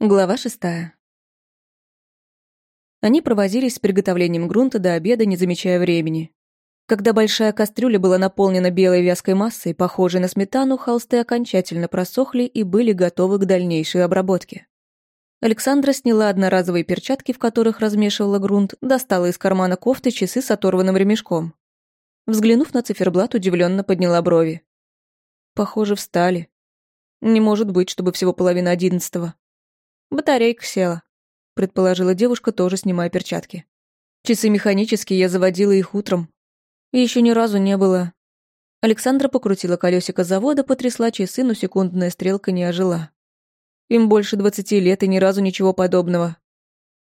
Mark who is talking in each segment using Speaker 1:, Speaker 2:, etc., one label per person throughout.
Speaker 1: Глава шестая. Они провозились с приготовлением грунта до обеда, не замечая времени. Когда большая кастрюля была наполнена белой вязкой массой, похожей на сметану, холсты окончательно просохли и были готовы к дальнейшей обработке. Александра сняла одноразовые перчатки, в которых размешивала грунт, достала из кармана кофты часы с оторванным ремешком. Взглянув на циферблат, удивленно подняла брови. Похоже, встали. Не может быть, чтобы всего половина одиннадцатого. «Батарейка села», — предположила девушка, тоже снимая перчатки. «Часы механические, я заводила их утром. Еще ни разу не было...» Александра покрутила колесико завода, потрясла часы, но секундная стрелка не ожила. Им больше двадцати лет и ни разу ничего подобного.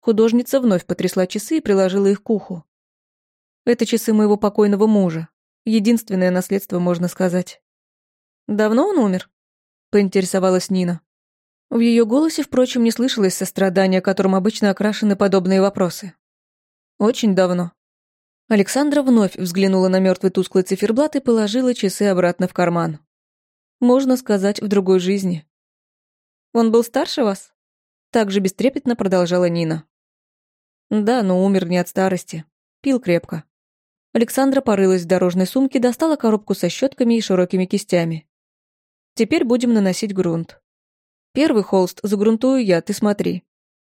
Speaker 1: Художница вновь потрясла часы и приложила их к уху. Это часы моего покойного мужа. Единственное наследство, можно сказать. «Давно он умер?» — поинтересовалась Нина. В ее голосе, впрочем, не слышалось сострадания, которым обычно окрашены подобные вопросы. «Очень давно». Александра вновь взглянула на мертвый тусклый циферблат и положила часы обратно в карман. Можно сказать, в другой жизни. «Он был старше вас?» Так же бестрепетно продолжала Нина. «Да, но умер не от старости. Пил крепко». Александра порылась в дорожной сумке, достала коробку со щетками и широкими кистями. «Теперь будем наносить грунт. Первый холст загрунтую я, ты смотри.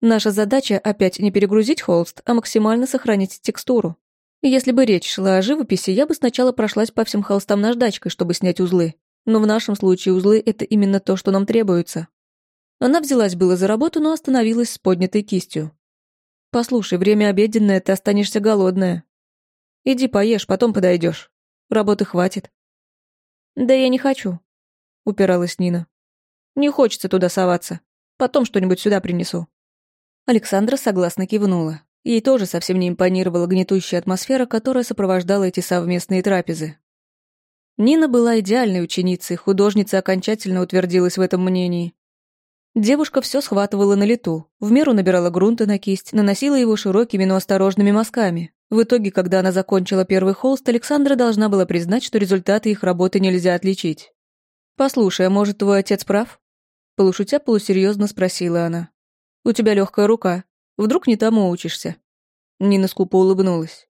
Speaker 1: Наша задача опять не перегрузить холст, а максимально сохранить текстуру. Если бы речь шла о живописи, я бы сначала прошлась по всем холстам наждачкой, чтобы снять узлы. Но в нашем случае узлы — это именно то, что нам требуется. Она взялась было за работу, но остановилась с поднятой кистью. «Послушай, время обеденное, ты останешься голодная. Иди поешь, потом подойдешь. Работы хватит». «Да я не хочу», — упиралась Нина. Не хочется туда соваться. Потом что-нибудь сюда принесу». Александра согласно кивнула. Ей тоже совсем не импонировала гнетущая атмосфера, которая сопровождала эти совместные трапезы. Нина была идеальной ученицей, художница окончательно утвердилась в этом мнении. Девушка все схватывала на лету, в меру набирала грунта на кисть, наносила его широкими, но осторожными мазками. В итоге, когда она закончила первый холст, Александра должна была признать, что результаты их работы нельзя отличить. «Послушай, а может, твой отец прав?» Полушутя полусерьезно спросила она. «У тебя легкая рука. Вдруг не тому учишься?» Нина скупо улыбнулась.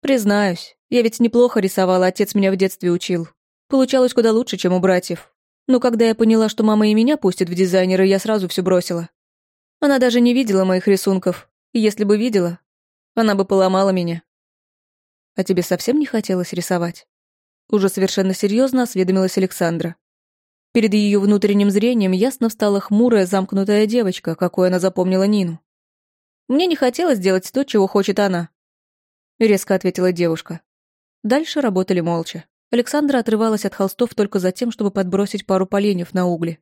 Speaker 1: «Признаюсь, я ведь неплохо рисовала, отец меня в детстве учил. Получалось куда лучше, чем у братьев. Но когда я поняла, что мама и меня пустят в дизайнеры, я сразу все бросила. Она даже не видела моих рисунков. И если бы видела, она бы поломала меня. А тебе совсем не хотелось рисовать? Уже совершенно серьезно осведомилась Александра. Перед ее внутренним зрением ясно встала хмурая, замкнутая девочка, какой она запомнила Нину. «Мне не хотелось делать то, чего хочет она», — резко ответила девушка. Дальше работали молча. Александра отрывалась от холстов только за тем, чтобы подбросить пару поленьев на угли.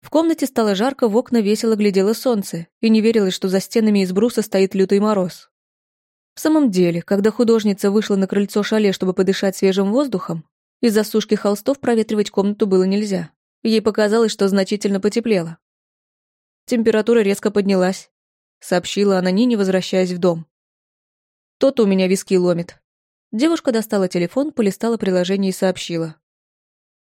Speaker 1: В комнате стало жарко, в окна весело глядело солнце, и не верилось, что за стенами из бруса стоит лютый мороз. В самом деле, когда художница вышла на крыльцо шале, чтобы подышать свежим воздухом, из-за сушки холстов проветривать комнату было нельзя. Ей показалось, что значительно потеплело. Температура резко поднялась, сообщила она Нине, возвращаясь в дом. Тот у меня виски ломит. Девушка достала телефон, полистала приложение и сообщила.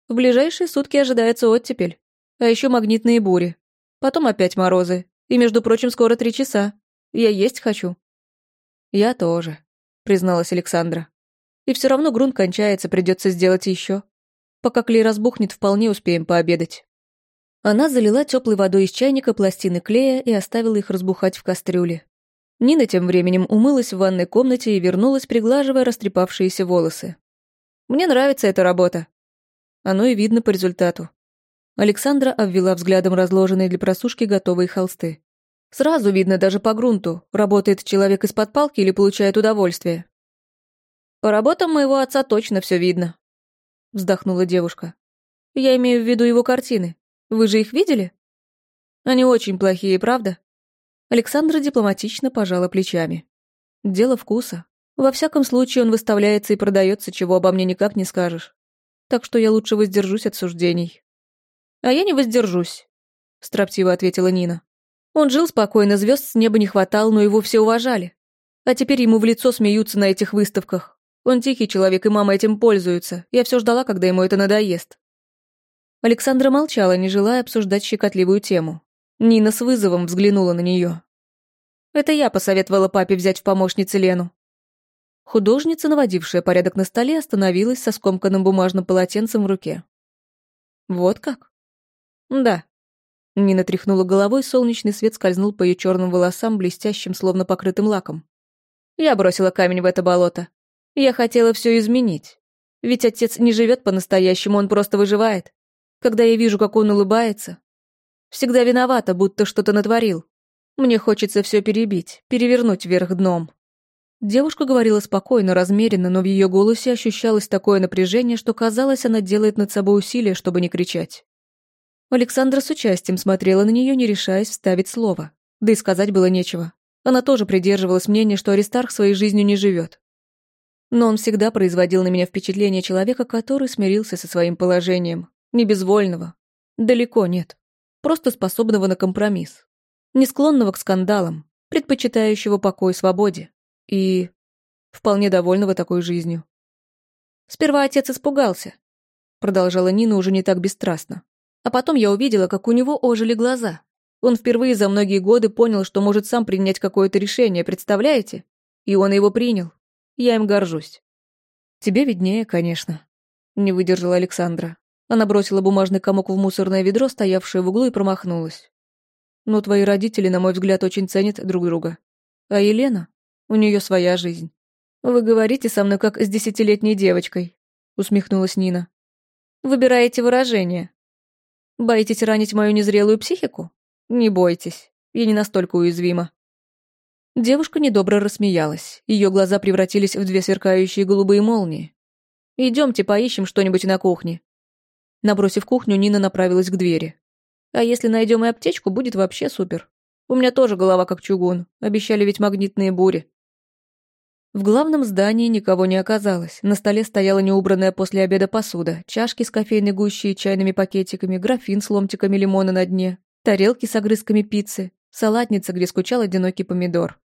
Speaker 1: В ближайшие сутки ожидается оттепель, а еще магнитные бури. Потом опять морозы. И, между прочим, скоро три часа. Я есть хочу. Я тоже, призналась Александра. И все равно грунт кончается, придется сделать еще. Пока клей разбухнет, вполне успеем пообедать». Она залила теплой водой из чайника пластины клея и оставила их разбухать в кастрюле. Нина тем временем умылась в ванной комнате и вернулась, приглаживая растрепавшиеся волосы. «Мне нравится эта работа». Оно и видно по результату. Александра обвела взглядом разложенные для просушки готовые холсты. Сразу видно даже по грунту, работает человек из-под палки или получает удовольствие. По работам моего отца точно все видно вздохнула девушка. Я имею в виду его картины. Вы же их видели? Они очень плохие, правда? Александра дипломатично пожала плечами. Дело вкуса. Во всяком случае, он выставляется и продается, чего обо мне никак не скажешь. Так что я лучше воздержусь от суждений. А я не воздержусь, строптиво ответила Нина. Он жил спокойно, звезд с неба не хватало, но его все уважали. А теперь ему в лицо смеются на этих выставках. Он тихий человек, и мама этим пользуется. Я все ждала, когда ему это надоест». Александра молчала, не желая обсуждать щекотливую тему. Нина с вызовом взглянула на нее. Это я посоветовала папе взять в помощницы Лену. Художница, наводившая порядок на столе, остановилась со скомканным бумажным полотенцем в руке. Вот как? Да. Нина тряхнула головой, солнечный свет скользнул по ее черным волосам, блестящим, словно покрытым лаком. Я бросила камень в это болото. Я хотела все изменить. Ведь отец не живет по-настоящему, он просто выживает. Когда я вижу, как он улыбается, всегда виновата, будто что-то натворил. Мне хочется все перебить, перевернуть вверх дном. Девушка говорила спокойно, размеренно, но в ее голосе ощущалось такое напряжение, что казалось, она делает над собой усилия, чтобы не кричать. Александра с участием смотрела на нее, не решаясь вставить слово. Да и сказать было нечего. Она тоже придерживалась мнения, что Аристарх своей жизнью не живет. Но он всегда производил на меня впечатление человека, который смирился со своим положением. Не безвольного. Далеко нет. Просто способного на компромисс. Не склонного к скандалам, предпочитающего покой свободе и вполне довольного такой жизнью. Сперва отец испугался, продолжала Нина уже не так бесстрастно. А потом я увидела, как у него ожили глаза. Он впервые за многие годы понял, что может сам принять какое-то решение, представляете? И он его принял. Я им горжусь. Тебе виднее, конечно. Не выдержала Александра. Она бросила бумажный комок в мусорное ведро, стоявшее в углу, и промахнулась. Но твои родители, на мой взгляд, очень ценят друг друга. А Елена? У нее своя жизнь. Вы говорите со мной, как с десятилетней девочкой, усмехнулась Нина. Выбираете выражение. Боитесь ранить мою незрелую психику? Не бойтесь, я не настолько уязвима. Девушка недобро рассмеялась. Ее глаза превратились в две сверкающие голубые молнии. Идемте поищем что-нибудь на кухне. Набросив кухню, Нина направилась к двери. А если найдем и аптечку, будет вообще супер. У меня тоже голова как чугун. Обещали ведь магнитные бури. В главном здании никого не оказалось. На столе стояла неубранная после обеда посуда, чашки с кофейной гущей и чайными пакетиками, графин с ломтиками лимона на дне, тарелки с огрызками пиццы, салатница, где скучал одинокий помидор.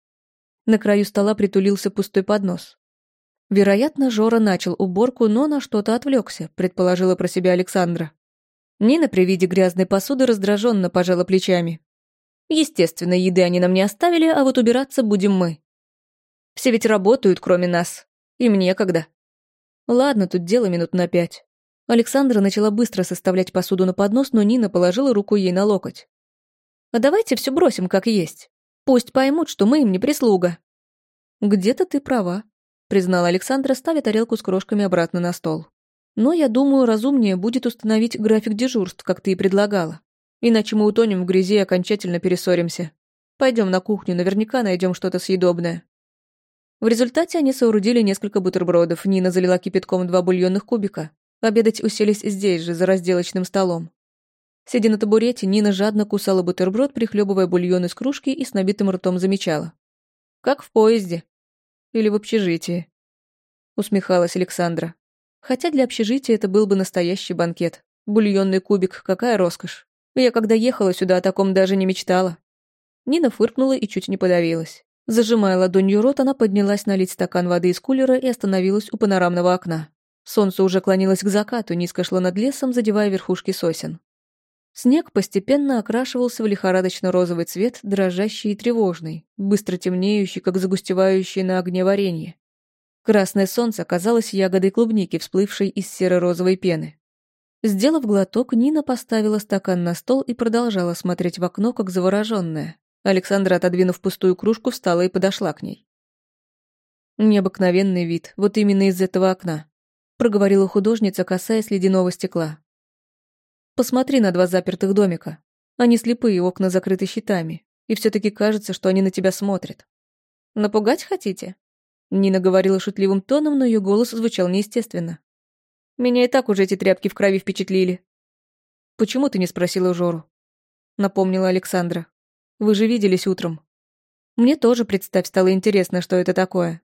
Speaker 1: На краю стола притулился пустой поднос. Вероятно, Жора начал уборку, но на что-то отвлекся, предположила про себя Александра. Нина при виде грязной посуды раздраженно пожала плечами. Естественно, еды они нам не оставили, а вот убираться будем мы. Все ведь работают, кроме нас. Им некогда. Ладно, тут дело минут на пять. Александра начала быстро составлять посуду на поднос, но Нина положила руку ей на локоть. «А давайте все бросим, как есть. Пусть поймут, что мы им не прислуга». «Где-то ты права», — признала Александра, ставя тарелку с крошками обратно на стол. «Но, я думаю, разумнее будет установить график дежурств, как ты и предлагала. Иначе мы утонем в грязи и окончательно перессоримся. Пойдем на кухню, наверняка найдем что-то съедобное». В результате они соорудили несколько бутербродов, Нина залила кипятком два бульонных кубика. Обедать уселись здесь же, за разделочным столом. Сидя на табурете, Нина жадно кусала бутерброд, прихлебывая бульон из кружки и с набитым ртом замечала. «Как в поезде. Или в общежитии», — усмехалась Александра. Хотя для общежития это был бы настоящий банкет. Бульонный кубик, какая роскошь. Я когда ехала сюда, о таком даже не мечтала. Нина фыркнула и чуть не подавилась. Зажимая ладонью рот, она поднялась налить стакан воды из кулера и остановилась у панорамного окна. Солнце уже клонилось к закату, низко шло над лесом, задевая верхушки сосен. Снег постепенно окрашивался в лихорадочно-розовый цвет, дрожащий и тревожный, быстро темнеющий, как загустевающее на огне варенье. Красное солнце казалось ягодой клубники, всплывшей из серо-розовой пены. Сделав глоток, Нина поставила стакан на стол и продолжала смотреть в окно, как завороженная. Александра, отодвинув пустую кружку, встала и подошла к ней. «Необыкновенный вид, вот именно из этого окна», — проговорила художница, касаясь ледяного стекла. «Посмотри на два запертых домика. Они слепые, окна закрыты щитами, и все таки кажется, что они на тебя смотрят. Напугать хотите?» Нина говорила шутливым тоном, но ее голос звучал неестественно. «Меня и так уже эти тряпки в крови впечатлили». «Почему ты не спросила Жору?» — напомнила Александра. Вы же виделись утром. Мне тоже, представь, стало интересно, что это такое.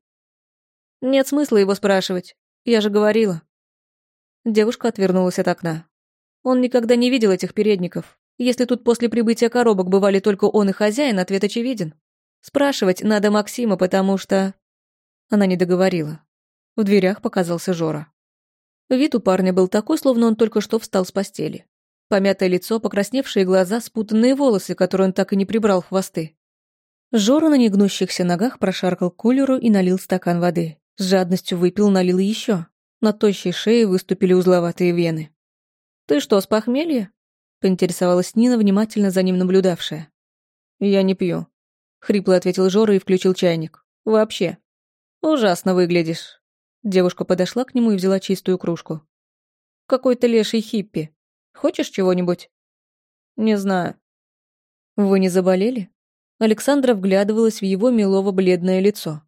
Speaker 1: Нет смысла его спрашивать. Я же говорила. Девушка отвернулась от окна. Он никогда не видел этих передников. Если тут после прибытия коробок бывали только он и хозяин, ответ очевиден. Спрашивать надо Максима, потому что... Она не договорила. В дверях показался Жора. Вид у парня был такой, словно он только что встал с постели. Помятое лицо, покрасневшие глаза, спутанные волосы, которые он так и не прибрал хвосты. Жора на негнущихся ногах прошаркал кулеру и налил стакан воды. С жадностью выпил, налил еще. На тощей шее выступили узловатые вены. «Ты что, с похмелья?» — поинтересовалась Нина, внимательно за ним наблюдавшая. «Я не пью», — хрипло ответил Жора и включил чайник. «Вообще. Ужасно выглядишь». Девушка подошла к нему и взяла чистую кружку. «Какой-то леший хиппи. Хочешь чего-нибудь?» «Не знаю». «Вы не заболели?» Александра вглядывалась в его милово-бледное лицо.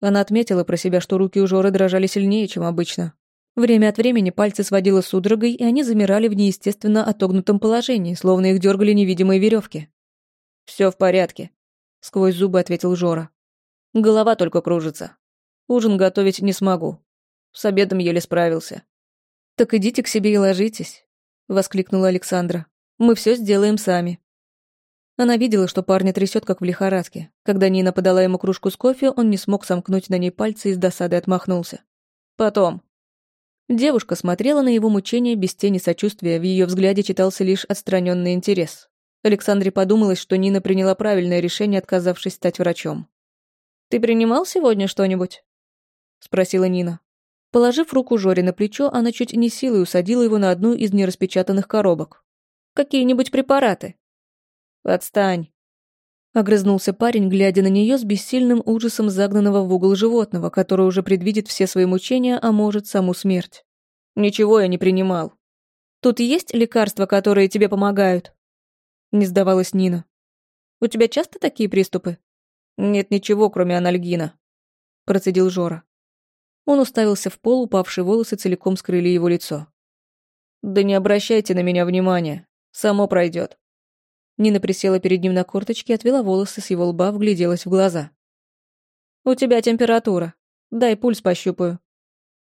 Speaker 1: Она отметила про себя, что руки у Жоры дрожали сильнее, чем обычно. Время от времени пальцы сводило судорогой, и они замирали в неестественно отогнутом положении, словно их дергали невидимые веревки. Все в порядке», — сквозь зубы ответил Жора. «Голова только кружится. Ужин готовить не смогу. С обедом еле справился». «Так идите к себе и ложитесь», — воскликнула Александра. «Мы все сделаем сами». Она видела, что парня трясет, как в лихорадке. Когда Нина подала ему кружку с кофе, он не смог сомкнуть на ней пальцы и с досадой отмахнулся. «Потом». Девушка смотрела на его мучения без тени сочувствия, в ее взгляде читался лишь отстраненный интерес. Александре подумалось, что Нина приняла правильное решение, отказавшись стать врачом. «Ты принимал сегодня что-нибудь?» — спросила Нина. Положив руку Жоре на плечо, она чуть не силой усадила его на одну из нераспечатанных коробок. «Какие-нибудь препараты?» «Отстань!» Огрызнулся парень, глядя на нее с бессильным ужасом загнанного в угол животного, которое уже предвидит все свои мучения, а может, саму смерть. «Ничего я не принимал. Тут есть лекарства, которые тебе помогают?» Не сдавалась Нина. «У тебя часто такие приступы?» «Нет ничего, кроме анальгина», — процедил Жора. Он уставился в пол, упавшие волосы целиком скрыли его лицо. «Да не обращайте на меня внимания. Само пройдет. Нина присела перед ним на корточки, отвела волосы с его лба, вгляделась в глаза. «У тебя температура. Дай пульс пощупаю».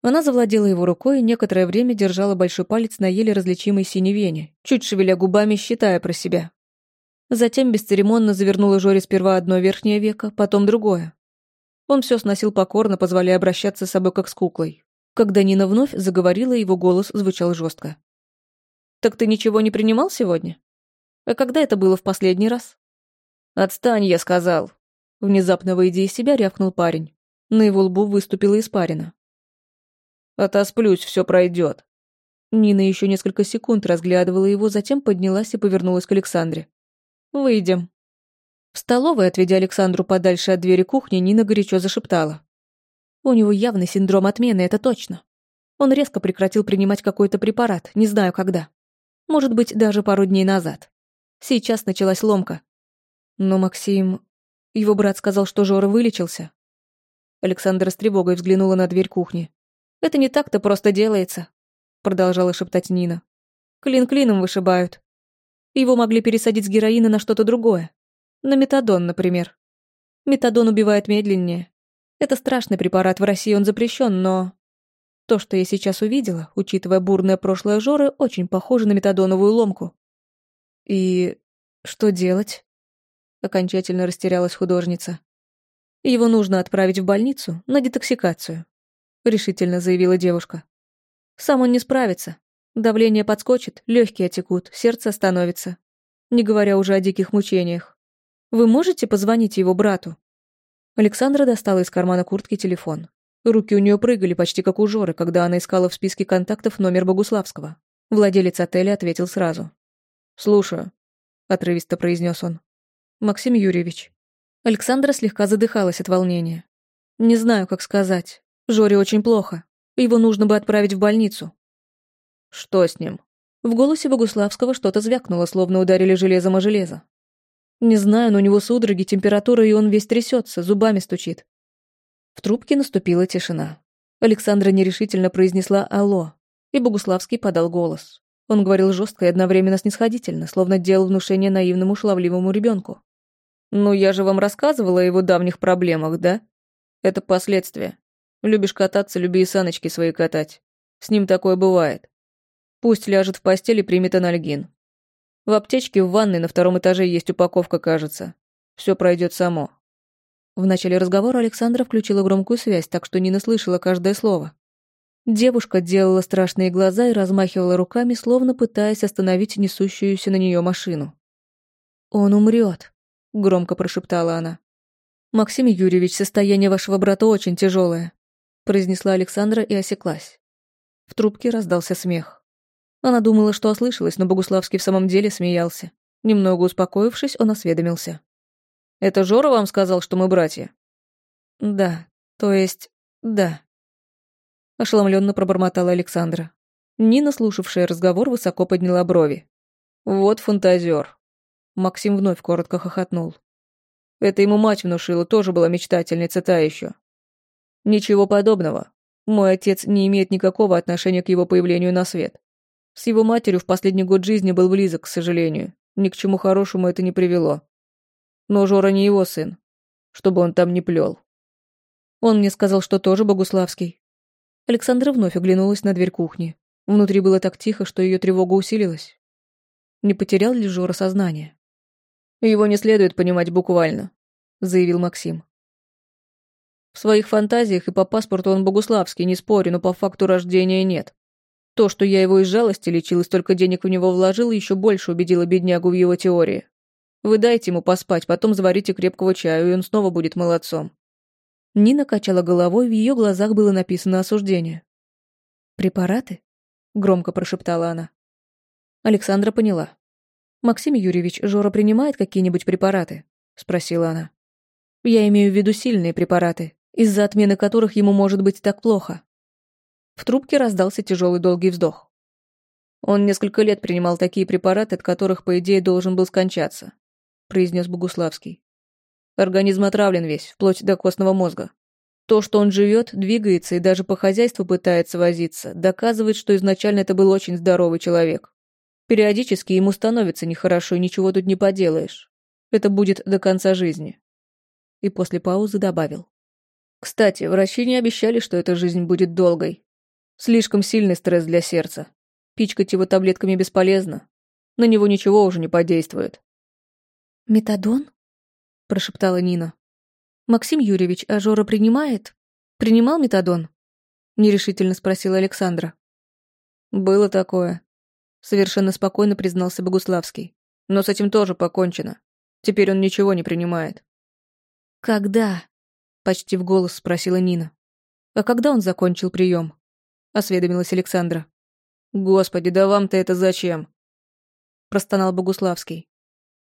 Speaker 1: Она завладела его рукой и некоторое время держала большой палец на еле различимой синей вене, чуть шевеля губами, считая про себя. Затем бесцеремонно завернула Жоре сперва одно верхнее веко, потом другое. Он все сносил покорно, позволяя обращаться с собой как с куклой. Когда Нина вновь заговорила, его голос звучал жестко. «Так ты ничего не принимал сегодня?» А когда это было в последний раз? «Отстань, я сказал!» Внезапно выйдя из себя, рявкнул парень. На его лбу выступила испарина. «Отосплюсь, все пройдет. Нина еще несколько секунд разглядывала его, затем поднялась и повернулась к Александре. «Выйдем». В столовой, отведя Александру подальше от двери кухни, Нина горячо зашептала. «У него явный синдром отмены, это точно. Он резко прекратил принимать какой-то препарат, не знаю когда. Может быть, даже пару дней назад. Сейчас началась ломка. Но Максим... Его брат сказал, что Жора вылечился. Александра с тревогой взглянула на дверь кухни. «Это не так-то просто делается», — продолжала шептать Нина. «Клин клином вышибают. Его могли пересадить с героина на что-то другое. На метадон, например. Метадон убивает медленнее. Это страшный препарат, в России он запрещен, но... То, что я сейчас увидела, учитывая бурное прошлое Жоры, очень похоже на метадоновую ломку. И что делать? Окончательно растерялась художница. Его нужно отправить в больницу на детоксикацию, решительно заявила девушка. Сам он не справится. Давление подскочит, легкие отекут, сердце остановится. Не говоря уже о диких мучениях. Вы можете позвонить его брату? Александра достала из кармана куртки телефон. Руки у нее прыгали почти как у Жоры, когда она искала в списке контактов номер Богуславского. Владелец отеля ответил сразу. «Слушаю», — отрывисто произнес он. «Максим Юрьевич». Александра слегка задыхалась от волнения. «Не знаю, как сказать. Жоре очень плохо. Его нужно бы отправить в больницу». «Что с ним?» В голосе Богуславского что-то звякнуло, словно ударили железом о железо. «Не знаю, но у него судороги, температура, и он весь трясется, зубами стучит». В трубке наступила тишина. Александра нерешительно произнесла «Алло», и Богуславский подал голос. Он говорил жестко и одновременно снисходительно, словно делал внушение наивному шлавливому ребенку. «Ну, я же вам рассказывала о его давних проблемах, да? Это последствия. Любишь кататься, люби и саночки свои катать. С ним такое бывает. Пусть ляжет в постели и примет анальгин. В аптечке в ванной на втором этаже есть упаковка, кажется. Все пройдет само». В начале разговора Александра включила громкую связь, так что Нина слышала каждое слово. Девушка делала страшные глаза и размахивала руками, словно пытаясь остановить несущуюся на нее машину. «Он умрет», — громко прошептала она. «Максим Юрьевич, состояние вашего брата очень тяжелое», — произнесла Александра и осеклась. В трубке раздался смех. Она думала, что ослышалась, но Богуславский в самом деле смеялся. Немного успокоившись, он осведомился. «Это Жора вам сказал, что мы братья?» «Да, то есть, да», ошеломленно пробормотала Александра. Нина, слушавшая разговор, высоко подняла брови. «Вот фантазер». Максим вновь коротко хохотнул. Это ему мать внушила, тоже была мечтательница та еще. Ничего подобного. Мой отец не имеет никакого отношения к его появлению на свет. С его матерью в последний год жизни был близок, к сожалению. Ни к чему хорошему это не привело. Но Жора не его сын, чтобы он там не плел. Он мне сказал, что тоже Богуславский. Александра вновь оглянулась на дверь кухни. Внутри было так тихо, что ее тревога усилилась. Не потерял ли Жора сознание? «Его не следует понимать буквально», — заявил Максим. «В своих фантазиях и по паспорту он богуславский, не спорю, но по факту рождения нет. То, что я его из жалости лечил и столько денег в него вложил, еще больше убедило беднягу в его теории. Вы дайте ему поспать, потом заварите крепкого чаю, и он снова будет молодцом. Нина качала головой, в ее глазах было написано осуждение. «Препараты?» — громко прошептала она. Александра поняла. «Максим Юрьевич, Жора принимает какие-нибудь препараты?» — спросила она. «Я имею в виду сильные препараты, из-за отмены которых ему может быть так плохо». В трубке раздался тяжелый долгий вздох. «Он несколько лет принимал такие препараты, от которых, по идее, должен был скончаться», — произнес Богуславский. Организм отравлен весь, вплоть до костного мозга. То, что он живет, двигается и даже по хозяйству пытается возиться, доказывает, что изначально это был очень здоровый человек. Периодически ему становится нехорошо, и ничего тут не поделаешь. Это будет до конца жизни. И после паузы добавил. Кстати, врачи не обещали, что эта жизнь будет долгой. Слишком сильный стресс для сердца. Пичкать его таблетками бесполезно. На него ничего уже не подействует. «Метадон?» — прошептала Нина. «Максим Юрьевич, а Жора принимает? Принимал метадон?» — нерешительно спросила Александра. «Было такое», — совершенно спокойно признался Богуславский. «Но с этим тоже покончено. Теперь он ничего не принимает». «Когда?» — почти в голос спросила Нина. «А когда он закончил прием?» — осведомилась Александра. «Господи, да вам-то это зачем?» — простонал Богуславский.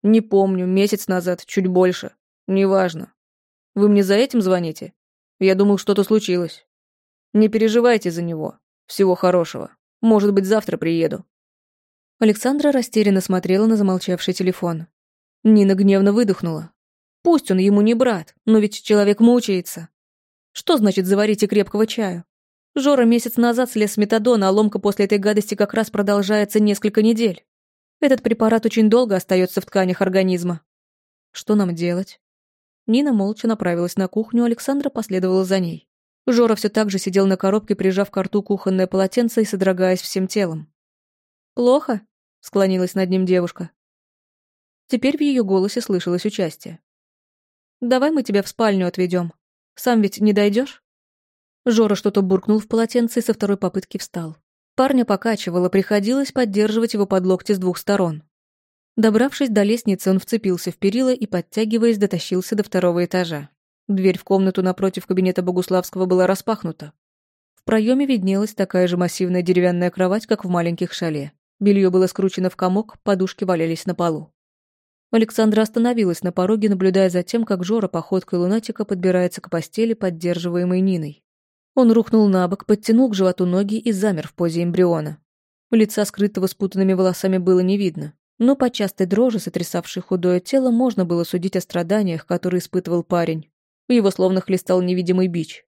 Speaker 1: Не помню, месяц назад, чуть больше. Неважно. Вы мне за этим звоните? Я думал, что-то случилось. Не переживайте за него. Всего хорошего. Может быть, завтра приеду. Александра растерянно смотрела на замолчавший телефон. Нина гневно выдохнула. Пусть он ему не брат, но ведь человек мучается. Что значит заварите крепкого чаю? Жора месяц назад слез с метадона, а ломка после этой гадости как раз продолжается несколько недель. Этот препарат очень долго остается в тканях организма. Что нам делать? Нина молча направилась на кухню, Александра последовала за ней. Жора все так же сидел на коробке, прижав к рту кухонное полотенце и содрогаясь всем телом. «Плохо?» — склонилась над ним девушка. Теперь в ее голосе слышалось участие. «Давай мы тебя в спальню отведем. Сам ведь не дойдешь?» Жора что-то буркнул в полотенце и со второй попытки встал. Парня покачивало, приходилось поддерживать его под локти с двух сторон. Добравшись до лестницы, он вцепился в перила и, подтягиваясь, дотащился до второго этажа. Дверь в комнату напротив кабинета Богуславского была распахнута. В проеме виднелась такая же массивная деревянная кровать, как в маленьких шале. Белье было скручено в комок, подушки валялись на полу. Александра остановилась на пороге, наблюдая за тем, как Жора походкой лунатика подбирается к постели, поддерживаемой Ниной. Он рухнул на бок, подтянул к животу ноги и замер в позе эмбриона. Лица, скрытого спутанными волосами, было не видно, но по частой дрожи, сотрясавшей худое тело, можно было судить о страданиях, которые испытывал парень. Его словно хлестал невидимый бич.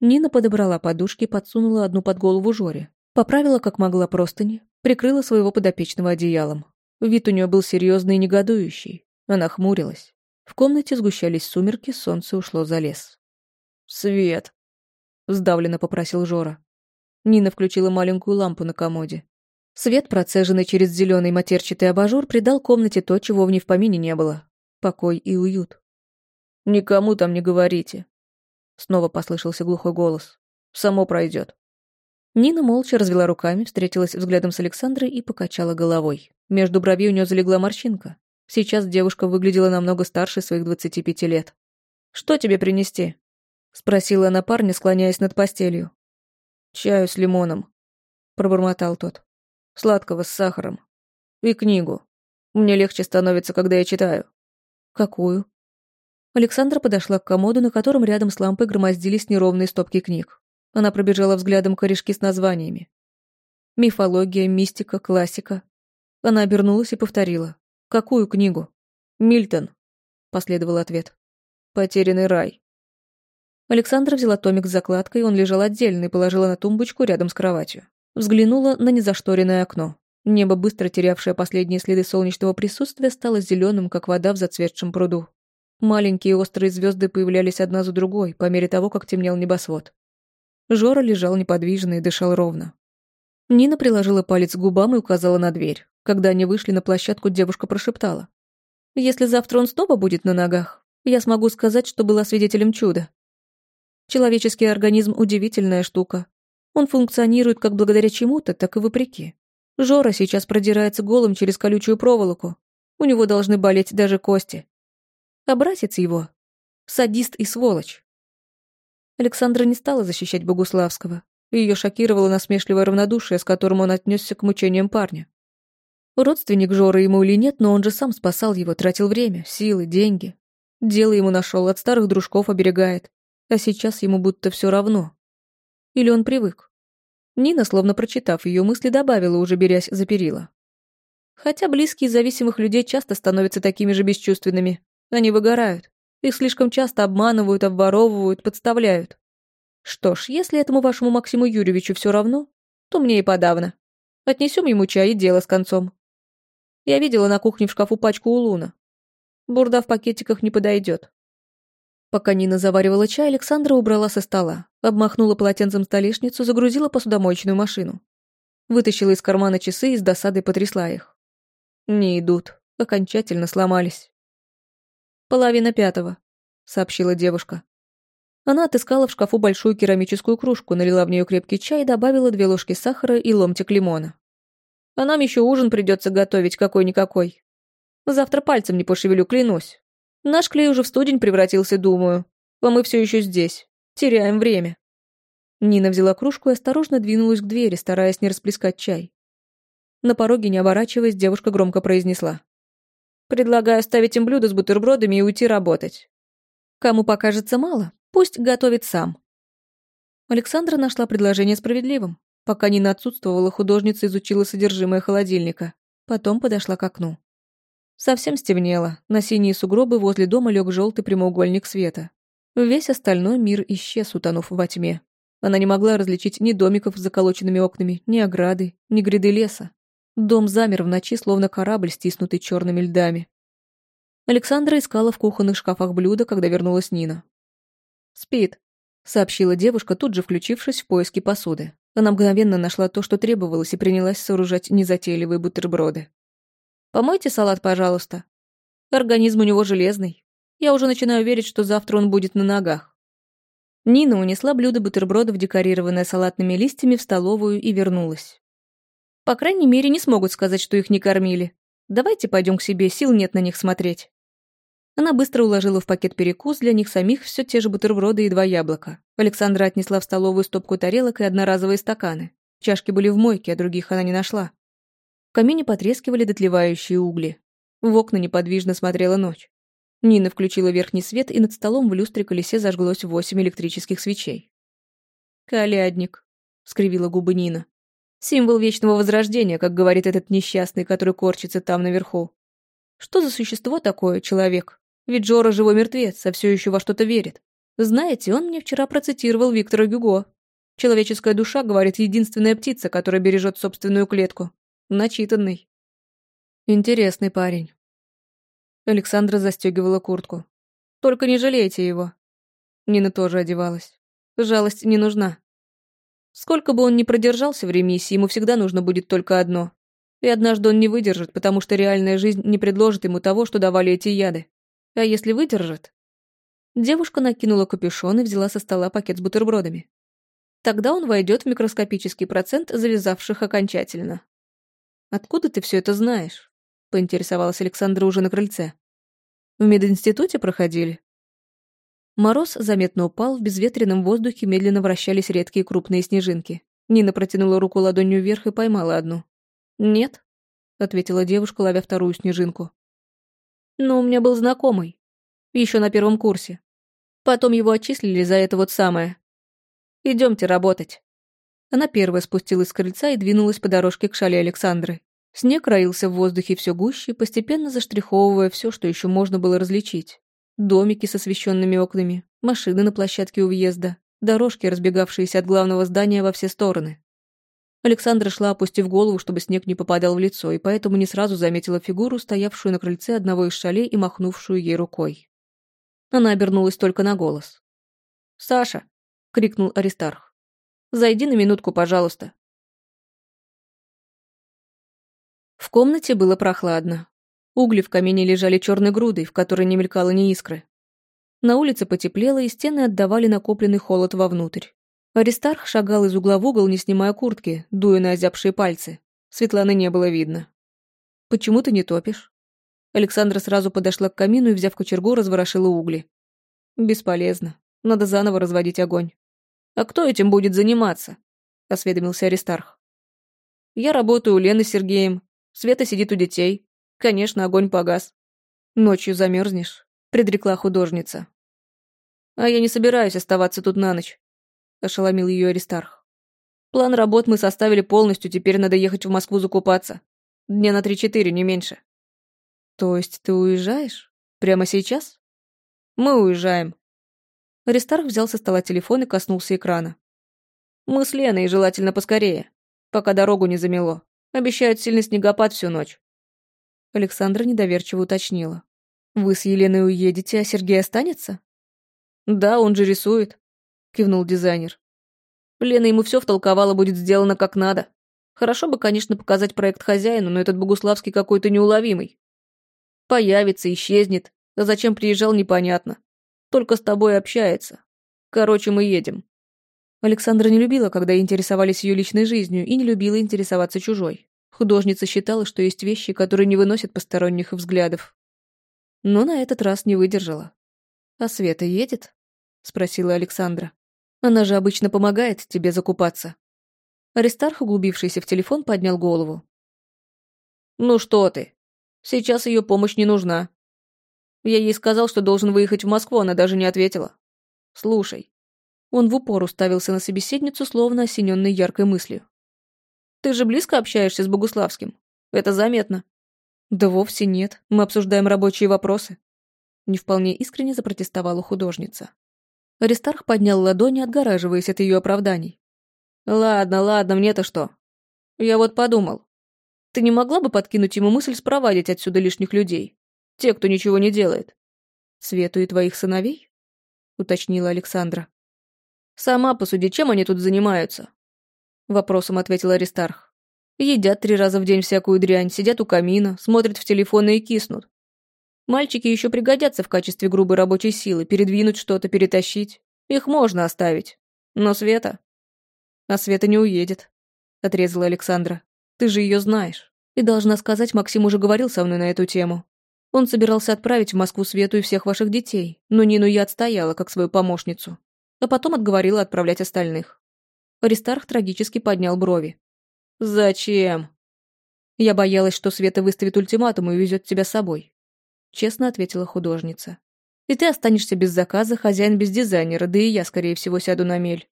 Speaker 1: Нина подобрала подушки, подсунула одну под голову Жоре, поправила как могла простыни, прикрыла своего подопечного одеялом. Вид у нее был серьезный и негодующий. Она хмурилась. В комнате сгущались сумерки, солнце ушло за лес. «Свет!» Сдавленно попросил Жора. Нина включила маленькую лампу на комоде. Свет, процеженный через зеленый матерчатый абажур, придал комнате то, чего в ней в помине не было. Покой и уют. «Никому там не говорите», — снова послышался глухой голос. «Само пройдет». Нина молча развела руками, встретилась взглядом с Александрой и покачала головой. Между бровей у нее залегла морщинка. Сейчас девушка выглядела намного старше своих 25 лет. «Что тебе принести?» — спросила она парня, склоняясь над постелью. «Чаю с лимоном», — пробормотал тот. «Сладкого с сахаром. И книгу. Мне легче становится, когда я читаю». «Какую?» Александра подошла к комоду, на котором рядом с лампой громоздились неровные стопки книг. Она пробежала взглядом корешки с названиями. Мифология, мистика, классика. Она обернулась и повторила. «Какую книгу?» «Мильтон», — последовал ответ. «Потерянный рай». Александра взяла томик с закладкой, он лежал отдельно и положила на тумбочку рядом с кроватью. Взглянула на незашторенное окно. Небо, быстро терявшее последние следы солнечного присутствия, стало зеленым, как вода в зацветшем пруду. Маленькие острые звезды появлялись одна за другой, по мере того, как темнел небосвод. Жора лежал неподвижно и дышал ровно. Нина приложила палец к губам и указала на дверь. Когда они вышли на площадку, девушка прошептала. «Если завтра он снова будет на ногах, я смогу сказать, что была свидетелем чуда. Человеческий организм – удивительная штука. Он функционирует как благодаря чему-то, так и вопреки. Жора сейчас продирается голым через колючую проволоку. У него должны болеть даже кости. А братец его – садист и сволочь. Александра не стала защищать Богуславского. Ее шокировало насмешливое равнодушие, с которым он отнесся к мучениям парня. Родственник Жоры ему или нет, но он же сам спасал его, тратил время, силы, деньги. Дело ему нашел, от старых дружков оберегает. А сейчас ему будто все равно. Или он привык. Нина, словно прочитав ее мысли, добавила, уже берясь за перила. Хотя близкие зависимых людей часто становятся такими же бесчувственными. Они выгорают. Их слишком часто обманывают, обворовывают, подставляют. Что ж, если этому вашему Максиму Юрьевичу все равно, то мне и подавно. Отнесем ему чай и дело с концом. Я видела на кухне в шкафу пачку улуна. Бурда в пакетиках не подойдет. Пока Нина заваривала чай, Александра убрала со стола, обмахнула полотенцем столешницу, загрузила посудомоечную машину. Вытащила из кармана часы и с досадой потрясла их. Не идут, окончательно сломались. «Половина пятого», — сообщила девушка. Она отыскала в шкафу большую керамическую кружку, налила в нее крепкий чай и добавила две ложки сахара и ломтик лимона. «А нам еще ужин придется готовить какой-никакой. Завтра пальцем не пошевелю, клянусь. Наш клей уже в студень превратился, думаю. А мы все еще здесь. Теряем время». Нина взяла кружку и осторожно двинулась к двери, стараясь не расплескать чай. На пороге, не оборачиваясь, девушка громко произнесла. Предлагаю оставить им блюдо с бутербродами и уйти работать. Кому покажется мало, пусть готовит сам. Александра нашла предложение справедливым. Пока Нина отсутствовала, художница изучила содержимое холодильника. Потом подошла к окну. Совсем стемнело. На синие сугробы возле дома лег желтый прямоугольник света. Весь остальной мир исчез, утонув во тьме. Она не могла различить ни домиков с заколоченными окнами, ни ограды, ни гряды леса. Дом замер в ночи, словно корабль, стиснутый черными льдами. Александра искала в кухонных шкафах блюда, когда вернулась Нина. «Спит», — сообщила девушка, тут же включившись в поиски посуды. Она мгновенно нашла то, что требовалось, и принялась сооружать незатейливые бутерброды. «Помойте салат, пожалуйста. Организм у него железный. Я уже начинаю верить, что завтра он будет на ногах». Нина унесла блюдо бутербродов, декорированное салатными листьями, в столовую и вернулась. По крайней мере, не смогут сказать, что их не кормили. Давайте пойдем к себе, сил нет на них смотреть. Она быстро уложила в пакет перекус, для них самих все те же бутерброды и два яблока. Александра отнесла в столовую стопку тарелок и одноразовые стаканы. Чашки были в мойке, а других она не нашла. В камине потрескивали дотлевающие угли. В окна неподвижно смотрела ночь. Нина включила верхний свет, и над столом в люстре колесе зажглось восемь электрических свечей. «Колядник», — скривила губы Нина. Символ вечного возрождения, как говорит этот несчастный, который корчится там наверху. Что за существо такое, человек? Ведь Джора живой мертвец, а все еще во что-то верит. Знаете, он мне вчера процитировал Виктора Гюго. Человеческая душа, говорит, единственная птица, которая бережет собственную клетку. Начитанный. Интересный парень. Александра застегивала куртку. Только не жалейте его. Нина тоже одевалась. Жалость не нужна. Сколько бы он ни продержался в ремиссии, ему всегда нужно будет только одно. И однажды он не выдержит, потому что реальная жизнь не предложит ему того, что давали эти яды. А если выдержит? Девушка накинула капюшон и взяла со стола пакет с бутербродами. Тогда он войдет в микроскопический процент завязавших окончательно. «Откуда ты все это знаешь?» — поинтересовалась Александра уже на крыльце. «В мединституте проходили?» Мороз заметно упал, в безветренном воздухе медленно вращались редкие крупные снежинки. Нина протянула руку ладонью вверх и поймала одну. «Нет», — ответила девушка, ловя вторую снежинку. «Но у меня был знакомый. Еще на первом курсе. Потом его отчислили за это вот самое. Идемте работать». Она первая спустилась с крыльца и двинулась по дорожке к шале Александры. Снег роился в воздухе все гуще, постепенно заштриховывая все, что еще можно было различить. Домики с освещенными окнами, машины на площадке у въезда, дорожки, разбегавшиеся от главного здания во все стороны. Александра шла, опустив голову, чтобы снег не попадал в лицо, и поэтому не сразу заметила фигуру, стоявшую на крыльце одного из шалей и махнувшую ей рукой. Она обернулась только на голос. «Саша!» — крикнул Аристарх. Зайди на минутку, пожалуйста». В комнате было прохладно. Угли в камине лежали черной грудой, в которой не мелькало ни искры. На улице потеплело, и стены отдавали накопленный холод вовнутрь. Аристарх шагал из угла в угол, не снимая куртки, дуя на озябшие пальцы. Светланы не было видно. «Почему ты не топишь?» Александра сразу подошла к камину и, взяв кочергу, разворошила угли. «Бесполезно. Надо заново разводить огонь». «А кто этим будет заниматься?» — осведомился Аристарх. «Я работаю у Лены с Сергеем. Света сидит у детей. Конечно, огонь погас. Ночью замерзнешь», — предрекла художница. «А я не собираюсь оставаться тут на ночь», — ошеломил ее Аристарх. «План работ мы составили полностью, теперь надо ехать в Москву закупаться. Дня на три-четыре, не меньше». «То есть ты уезжаешь? Прямо сейчас?» «Мы уезжаем», Аристарх взял со стола телефон и коснулся экрана. «Мы с Леной, желательно поскорее, пока дорогу не замело. Обещают сильный снегопад всю ночь». Александра недоверчиво уточнила. «Вы с Еленой уедете, а Сергей останется?» «Да, он же рисует», — кивнул дизайнер. Лена ему все втолковала, будет сделано как надо. Хорошо бы, конечно, показать проект хозяину, но этот Богуславский какой-то неуловимый. Появится, исчезнет, а зачем приезжал, непонятно. Только с тобой общается. Короче, мы едем». Александра не любила, когда интересовались ее личной жизнью, и не любила интересоваться чужой. Художница считала, что есть вещи, которые не выносят посторонних взглядов. Но на этот раз не выдержала. «А Света едет?» — спросила Александра. «Она же обычно помогает тебе закупаться». Аристарх, углубившийся в телефон, поднял голову. «Ну что ты? Сейчас ее помощь не нужна. Я ей сказал, что должен выехать в Москву, она даже не ответила. Слушай. Он в упор уставился на собеседницу, словно осененный яркой мыслью. Ты же близко общаешься с Богуславским. Это заметно. Да вовсе нет. Мы обсуждаем рабочие вопросы. Не вполне искренне запротестовала художница. Аристарх поднял ладони, отгораживаясь от ее оправданий. «Ладно, ладно, мне-то что? Я вот подумал. Ты не могла бы подкинуть ему мысль спровадить отсюда лишних людей? Те, кто ничего не делает. Свету и твоих сыновей? Уточнила Александра. Сама посуди, чем они тут занимаются? Вопросом ответил Аристарх. Едят три раза в день всякую дрянь, сидят у камина, смотрят в телефоны и киснут. Мальчики еще пригодятся в качестве грубой рабочей силы, передвинуть что-то, перетащить. Их можно оставить. Но Света... А Света не уедет, отрезала Александра. Ты же ее знаешь. И должна сказать, Максим уже говорил со мной на эту тему. Он собирался отправить в Москву Свету и всех ваших детей, но Нину я отстояла, как свою помощницу. А потом отговорила отправлять остальных. Аристарх трагически поднял брови. «Зачем?» «Я боялась, что Света выставит ультиматум и увезет тебя с собой», честно ответила художница. «И ты останешься без заказа, хозяин без дизайнера, да и я, скорее всего, сяду на мель».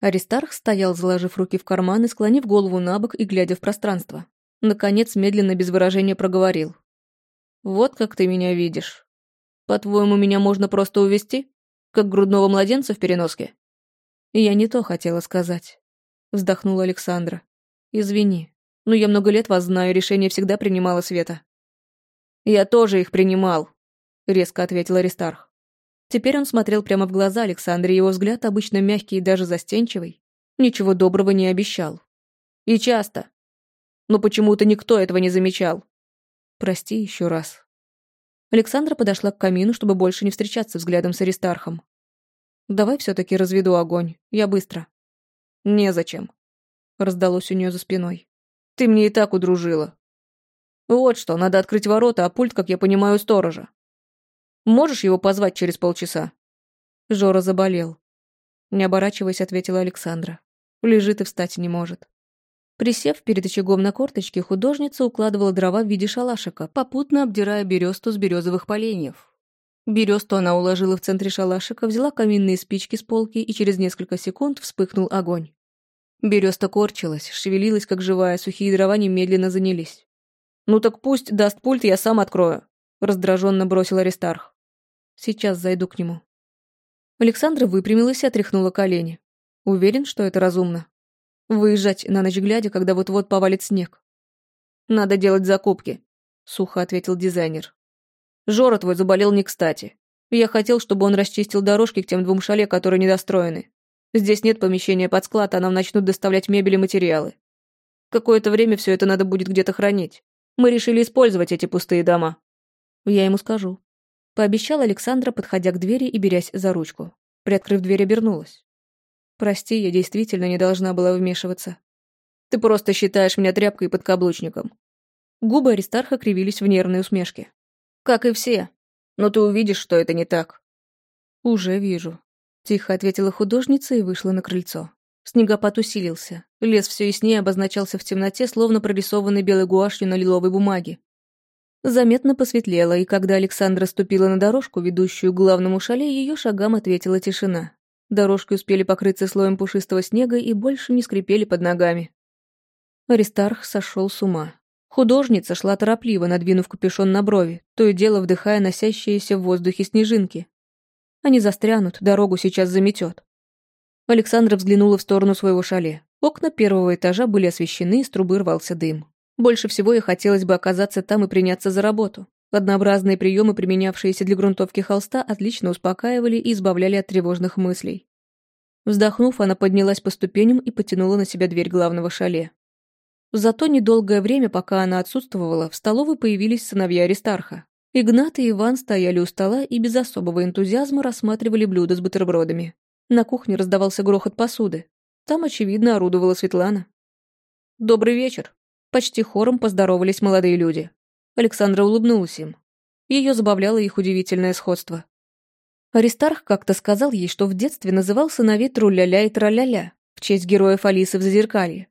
Speaker 1: Аристарх стоял, заложив руки в карманы, склонив голову на бок и глядя в пространство. Наконец, медленно, без выражения проговорил. Вот как ты меня видишь. По-твоему, меня можно просто увести? Как грудного младенца в переноске? Я не то хотела сказать. Вздохнула Александра. Извини, но я много лет вас знаю, решение всегда принимала Света. Я тоже их принимал, резко ответил Аристарх. Теперь он смотрел прямо в глаза Александре, его взгляд, обычно мягкий и даже застенчивый, ничего доброго не обещал. И часто. Но почему-то никто этого не замечал. Прости еще раз. Александра подошла к камину, чтобы больше не встречаться взглядом с Аристархом. Давай все-таки разведу огонь. Я быстро. «Незачем», — раздалось у нее за спиной. «Ты мне и так удружила. Вот что, надо открыть ворота, а пульт, как я понимаю, сторожа. Можешь его позвать через полчаса?» Жора заболел. Не оборачиваясь, ответила Александра. Лежит и встать не может. Присев перед очагом на корточке, художница укладывала дрова в виде шалашика, попутно обдирая бересту с березовых поленьев. Бересту она уложила в центре шалашика, взяла каминные спички с полки, и через несколько секунд вспыхнул огонь. Береста корчилась, шевелилась, как живая, сухие дрова немедленно занялись. «Ну так пусть даст пульт, я сам открою», — раздраженно бросил Аристарх. «Сейчас зайду к нему». Александра выпрямилась и отряхнула колени. Уверен, что это разумно. Выезжать на ночь глядя, когда вот-вот повалит снег. «Надо делать закупки», — сухо ответил дизайнер. Жора твой заболел не кстати. Я хотел, чтобы он расчистил дорожки к тем двум шале, которые недостроены. Здесь нет помещения под склад, а нам начнут доставлять мебель и материалы. Какое-то время все это надо будет где-то хранить. Мы решили использовать эти пустые дома. Я ему скажу. Пообещал Александра, подходя к двери и берясь за ручку. Приоткрыв дверь, обернулась. Прости, я действительно не должна была вмешиваться. Ты просто считаешь меня тряпкой и подкаблучником. Губы Аристарха кривились в нервной усмешке. Как и все. Но ты увидишь, что это не так. Уже вижу. Тихо ответила художница и вышла на крыльцо. Снегопад усилился. Лес все яснее обозначался в темноте, словно прорисованный белой гуашью на лиловой бумаге. Заметно посветлело, и когда Александра ступила на дорожку, ведущую к главному шале, ее шагам ответила тишина. Дорожки успели покрыться слоем пушистого снега и больше не скрипели под ногами. Аристарх сошел с ума. Художница шла торопливо, надвинув капюшон на брови, то и дело вдыхая носящиеся в воздухе снежинки. Они застрянут, дорогу сейчас заметет. Александра взглянула в сторону своего шале. Окна первого этажа были освещены, из трубы рвался дым. Больше всего ей хотелось бы оказаться там и приняться за работу. Однообразные приемы, применявшиеся для грунтовки холста, отлично успокаивали и избавляли от тревожных мыслей. Вздохнув, она поднялась по ступеням и потянула на себя дверь главного шале. За то недолгое время, пока она отсутствовала, в столовой появились сыновья Аристарха. Игнат и Иван стояли у стола и без особого энтузиазма рассматривали блюда с бутербродами. На кухне раздавался грохот посуды. Там, очевидно, орудовала Светлана. «Добрый вечер!» Почти хором поздоровались молодые люди. Александра улыбнулась им. Ее забавляло их удивительное сходство. Аристарх как-то сказал ей, что в детстве называл сыновей Труляля и Траляля в честь героев Алисы в Зазеркалье.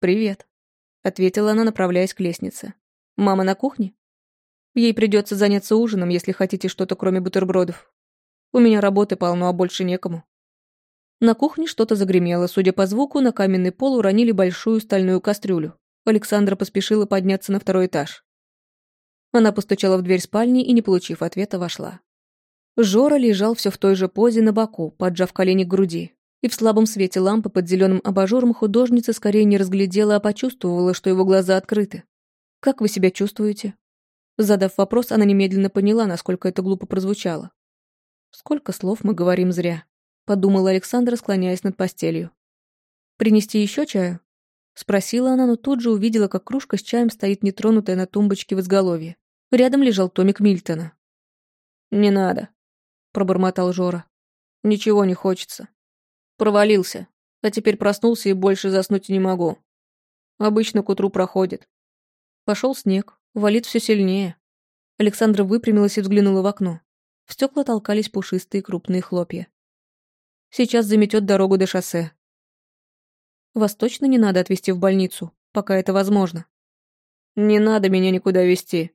Speaker 1: «Привет», — ответила она, направляясь к лестнице. «Мама на кухне?» «Ей придется заняться ужином, если хотите что-то кроме бутербродов. У меня работы полно, а больше некому». На кухне что-то загремело. Судя по звуку, на каменный пол уронили большую стальную кастрюлю. Александра поспешила подняться на второй этаж. Она постучала в дверь спальни и, не получив ответа, вошла. Жора лежал все в той же позе на боку, поджав колени к груди и в слабом свете лампы под зеленым абажуром художница скорее не разглядела, а почувствовала, что его глаза открыты. «Как вы себя чувствуете?» Задав вопрос, она немедленно поняла, насколько это глупо прозвучало. «Сколько слов мы говорим зря», — подумала Александра, склоняясь над постелью. «Принести еще чаю?» Спросила она, но тут же увидела, как кружка с чаем стоит нетронутая на тумбочке в изголовье. Рядом лежал томик Мильтона. «Не надо», — пробормотал Жора. «Ничего не хочется. Провалился. А теперь проснулся и больше заснуть не могу. Обычно к утру проходит. Пошел снег, валит все сильнее. Александра выпрямилась и взглянула в окно. В стекла толкались пушистые крупные хлопья. Сейчас заметет дорогу до шоссе. Вас точно не надо отвезти в больницу, пока это возможно. Не надо меня никуда везти.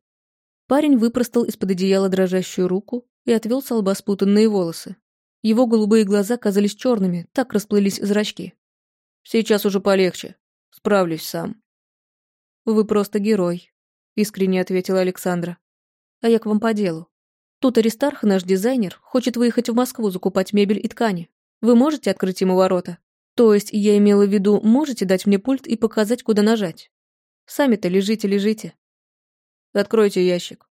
Speaker 1: Парень выпростал из-под одеяла дрожащую руку и отвел с лба спутанные волосы. Его голубые глаза казались черными, так расплылись зрачки. «Сейчас уже полегче. Справлюсь сам». «Вы просто герой», — искренне ответила Александра. «А я к вам по делу. Тут Аристарх, наш дизайнер, хочет выехать в Москву закупать мебель и ткани. Вы можете открыть ему ворота? То есть, я имела в виду, можете дать мне пульт и показать, куда нажать? Сами-то лежите, лежите». «Откройте ящик».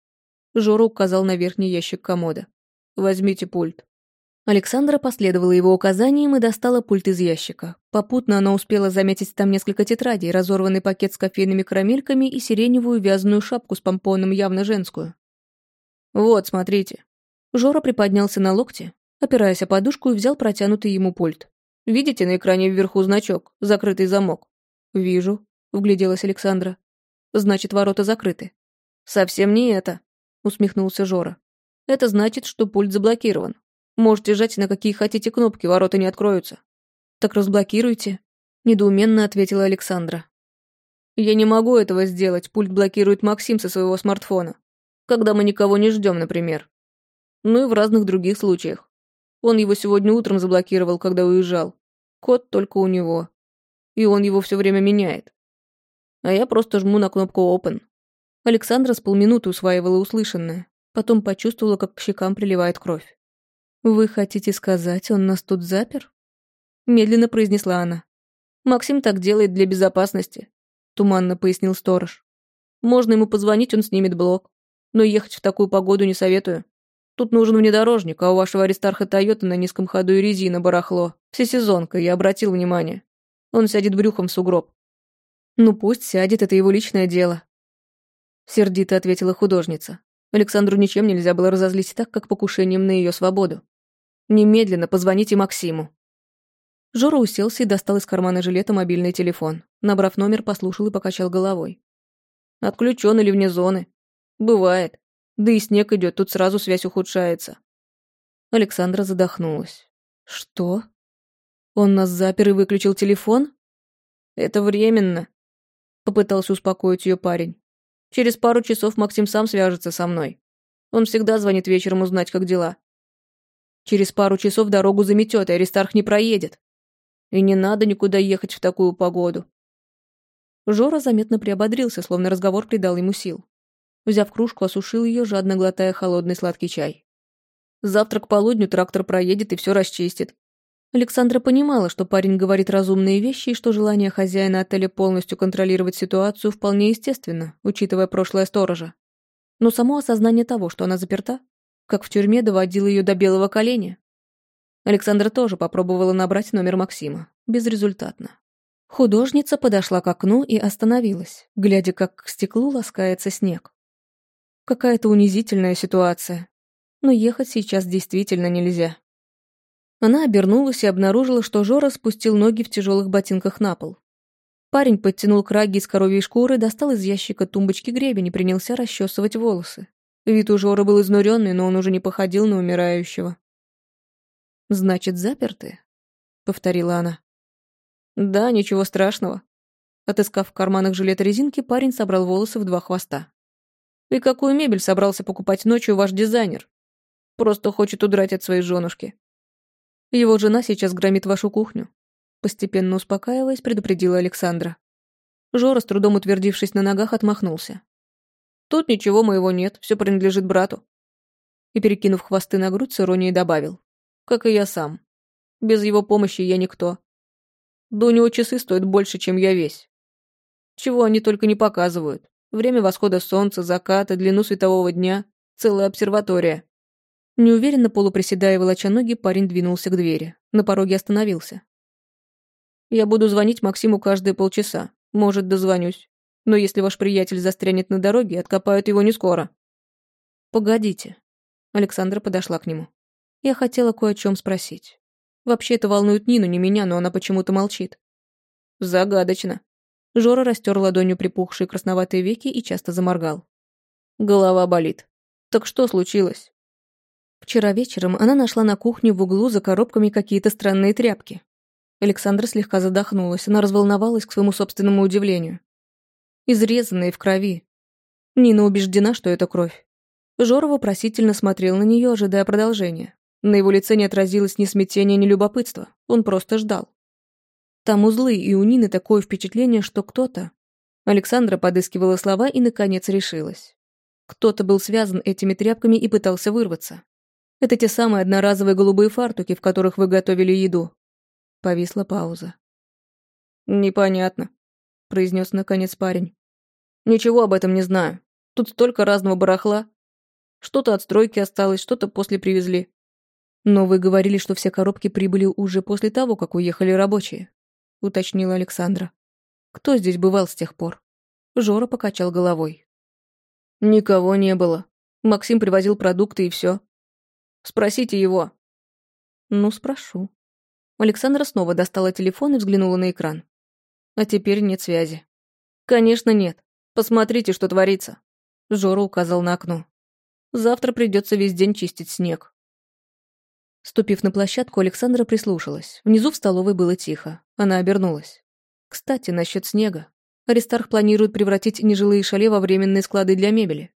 Speaker 1: Жора указал на верхний ящик комода. «Возьмите пульт». Александра последовала его указаниям и достала пульт из ящика. Попутно она успела заметить там несколько тетрадей, разорванный пакет с кофейными карамельками и сиреневую вязаную шапку с помпоном, явно женскую. «Вот, смотрите». Жора приподнялся на локте, опираясь о подушку и взял протянутый ему пульт.
Speaker 2: Видите на экране вверху значок «Закрытый замок»?»
Speaker 1: «Вижу», — вгляделась Александра. «Значит, ворота закрыты».
Speaker 2: «Совсем не это», — усмехнулся Жора. «Это значит, что пульт заблокирован. Можете жать на какие хотите кнопки, ворота не откроются».
Speaker 1: «Так разблокируйте», — недоуменно ответила Александра.
Speaker 2: «Я не могу этого сделать, пульт блокирует Максим со своего смартфона. Когда мы никого не ждем, например. Ну и в разных других случаях. Он его сегодня утром заблокировал, когда уезжал. Код только у него. И он его все время меняет. А я просто жму на кнопку Open.
Speaker 1: Александра с полминуты усваивала услышанное. Потом почувствовала, как к щекам приливает кровь. «Вы хотите сказать, он нас тут запер?» Медленно произнесла она.
Speaker 2: «Максим так делает для безопасности», — туманно пояснил сторож. «Можно ему позвонить, он снимет блок. Но ехать в такую погоду не советую. Тут нужен внедорожник, а у вашего Аристарха Тойота на низком ходу и резина барахло. Всесезонка, я обратил внимание. Он сядет брюхом в сугроб.
Speaker 1: Ну пусть сядет, это его личное дело. Сердито ответила художница. Александру ничем нельзя было разозлить так, как покушением на ее свободу. Немедленно позвоните Максиму. Жора уселся и достал из кармана жилета мобильный телефон. Набрав номер, послушал и покачал головой.
Speaker 2: Отключен или вне зоны. Бывает. Да и снег идет, тут сразу связь ухудшается.
Speaker 1: Александра задохнулась. Что? Он нас запер и выключил телефон?
Speaker 2: Это временно. Попытался успокоить ее парень. Через пару часов Максим сам свяжется со мной. Он всегда звонит вечером узнать, как дела.
Speaker 1: Через пару часов дорогу заметет, и Аристарх не проедет.
Speaker 2: И не надо никуда ехать в такую погоду.
Speaker 1: Жора заметно приободрился, словно разговор придал ему сил. Взяв кружку, осушил ее, жадно глотая холодный сладкий чай.
Speaker 2: Завтра к полудню трактор проедет и все расчистит.
Speaker 1: Александра понимала, что парень говорит разумные вещи и что желание хозяина отеля полностью контролировать ситуацию вполне естественно, учитывая прошлое сторожа. Но само осознание того, что она заперта, как в тюрьме, доводило ее до белого коленя. Александра тоже попробовала набрать номер Максима. Безрезультатно. Художница подошла к окну и остановилась, глядя, как к стеклу ласкается снег. Какая-то унизительная ситуация. Но ехать сейчас действительно нельзя. Она обернулась и обнаружила, что Жора спустил ноги в тяжелых ботинках на пол. Парень подтянул краги из коровьей шкуры, достал из ящика тумбочки гребень и принялся расчесывать волосы. Вид у Жора был изнуренный, но он уже не походил на умирающего. «Значит, заперты?» — повторила она.
Speaker 2: «Да, ничего страшного».
Speaker 1: Отыскав в карманах жилета резинки, парень собрал волосы в два хвоста.
Speaker 2: И какую мебель собрался покупать ночью ваш дизайнер? Просто хочет удрать от своей женушки.
Speaker 1: Его жена сейчас громит вашу кухню. Постепенно успокаиваясь, предупредила Александра. Жора, с трудом утвердившись на ногах, отмахнулся.
Speaker 2: Тут ничего моего нет, все принадлежит брату.
Speaker 1: И, перекинув хвосты на грудь, с иронией добавил.
Speaker 2: Как и я сам. Без его помощи я никто. Да у него часы стоят больше, чем я весь. Чего они только не показывают. Время восхода солнца, заката, длину светового дня. Целая обсерватория.
Speaker 1: Неуверенно полуприседая и волоча ноги, парень двинулся к двери. На пороге остановился.
Speaker 2: «Я буду звонить Максиму каждые полчаса. Может, дозвонюсь. Но если ваш приятель застрянет на дороге, откопают его не скоро».
Speaker 1: «Погодите». Александра подошла к нему. «Я хотела кое о чем спросить. Вообще это волнует Нину, не меня, но она почему-то молчит».
Speaker 2: «Загадочно»,
Speaker 1: Жора растер ладонью припухшие красноватые веки и часто заморгал.
Speaker 2: Голова болит. Так что случилось?
Speaker 1: Вчера вечером она нашла на кухне в углу за коробками какие-то странные тряпки. Александра слегка задохнулась, она разволновалась к своему собственному удивлению. Изрезанные в крови. Нина убеждена, что это кровь. Жора вопросительно смотрел на нее, ожидая продолжения. На его лице не отразилось ни смятения, ни любопытства. Он просто ждал. Там узлы, и у Нины такое впечатление, что кто-то... Александра подыскивала слова и, наконец, решилась. Кто-то был связан этими тряпками и пытался вырваться. Это те самые одноразовые голубые фартуки, в которых вы готовили еду. Повисла пауза.
Speaker 2: «Непонятно», — произнес наконец парень. «Ничего об этом не знаю. Тут столько разного барахла. Что-то от стройки осталось, что-то после привезли».
Speaker 1: «Но вы говорили, что все коробки прибыли уже после того, как уехали рабочие» уточнила Александра. «Кто здесь бывал с тех пор?» Жора покачал головой.
Speaker 2: «Никого не было. Максим привозил продукты и все. Спросите его».
Speaker 1: «Ну, спрошу».
Speaker 2: Александра снова достала телефон и взглянула на экран. А теперь нет связи. Конечно, нет. Посмотрите, что творится. Жора указал на окно. Завтра придется весь день чистить снег. Ступив на площадку, Александра прислушалась. Внизу в столовой было тихо. Она обернулась. Кстати, насчет снега. Аристарх планирует превратить нежилые шале во временные склады для мебели.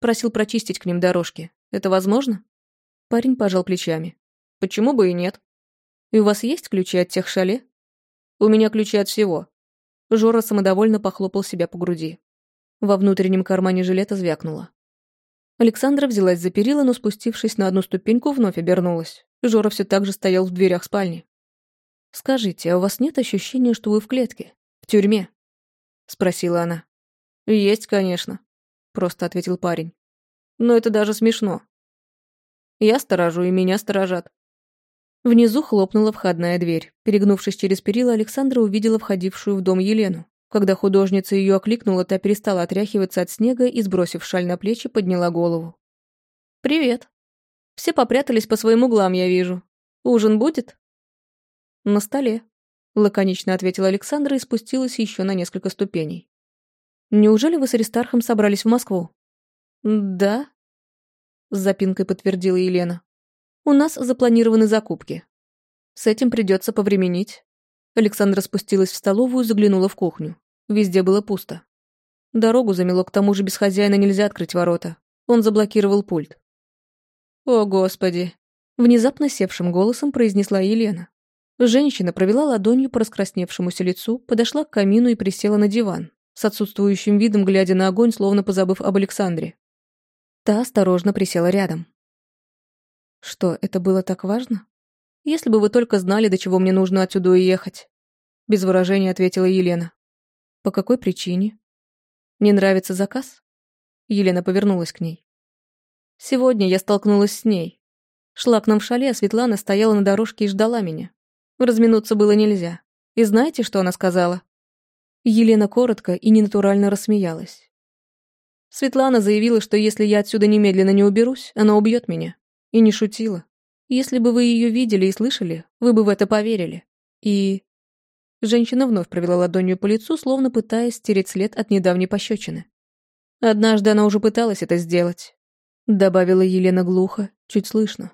Speaker 2: Просил прочистить к ним дорожки. Это возможно? Парень пожал плечами. Почему бы и нет? И у вас есть ключи от тех шале? У меня ключи от всего. Жора самодовольно похлопал себя по груди. Во внутреннем кармане жилета звякнуло. Александра взялась за перила, но, спустившись на одну ступеньку, вновь обернулась. Жора все так же стоял в дверях спальни. «Скажите, а у вас нет ощущения, что вы в клетке? В тюрьме?» — спросила она. «Есть, конечно», — просто ответил парень. «Но это даже смешно. Я сторожу, и меня сторожат. Внизу хлопнула входная дверь. Перегнувшись через перила, Александра увидела входившую в дом Елену. Когда художница ее окликнула, та перестала отряхиваться от снега и, сбросив шаль на плечи, подняла голову. «Привет. Все попрятались по своим углам, я вижу. Ужин будет?» «На столе», — лаконично ответила Александра и спустилась еще на несколько ступеней. «Неужели вы с Аристархом собрались в Москву?» «Да», — с запинкой подтвердила Елена. У нас запланированы закупки. С этим придется повременить. Александра спустилась в столовую и заглянула в кухню. Везде было пусто. Дорогу замело, к тому же без хозяина нельзя открыть ворота. Он заблокировал пульт. «О, Господи!» Внезапно севшим голосом произнесла Елена. Женщина провела ладонью по раскрасневшемуся лицу, подошла к камину и присела на диван, с отсутствующим видом глядя на огонь, словно позабыв об Александре. Та осторожно присела рядом. Что, это было так важно? Если бы вы только знали, до чего мне нужно отсюда уехать. Без выражения ответила Елена. По какой причине? Не нравится заказ? Елена повернулась к ней. Сегодня я столкнулась с ней. Шла к нам в шале, а Светлана стояла на дорожке и ждала меня. Разминуться было нельзя. И знаете, что она сказала? Елена коротко и ненатурально рассмеялась. Светлана заявила, что если я отсюда немедленно не уберусь, она убьет меня. И не шутила. Если бы вы ее видели и слышали, вы бы в это поверили. И... Женщина вновь провела ладонью по лицу, словно пытаясь стереть след от недавней пощечины. Однажды она уже пыталась это сделать. Добавила Елена глухо, чуть слышно.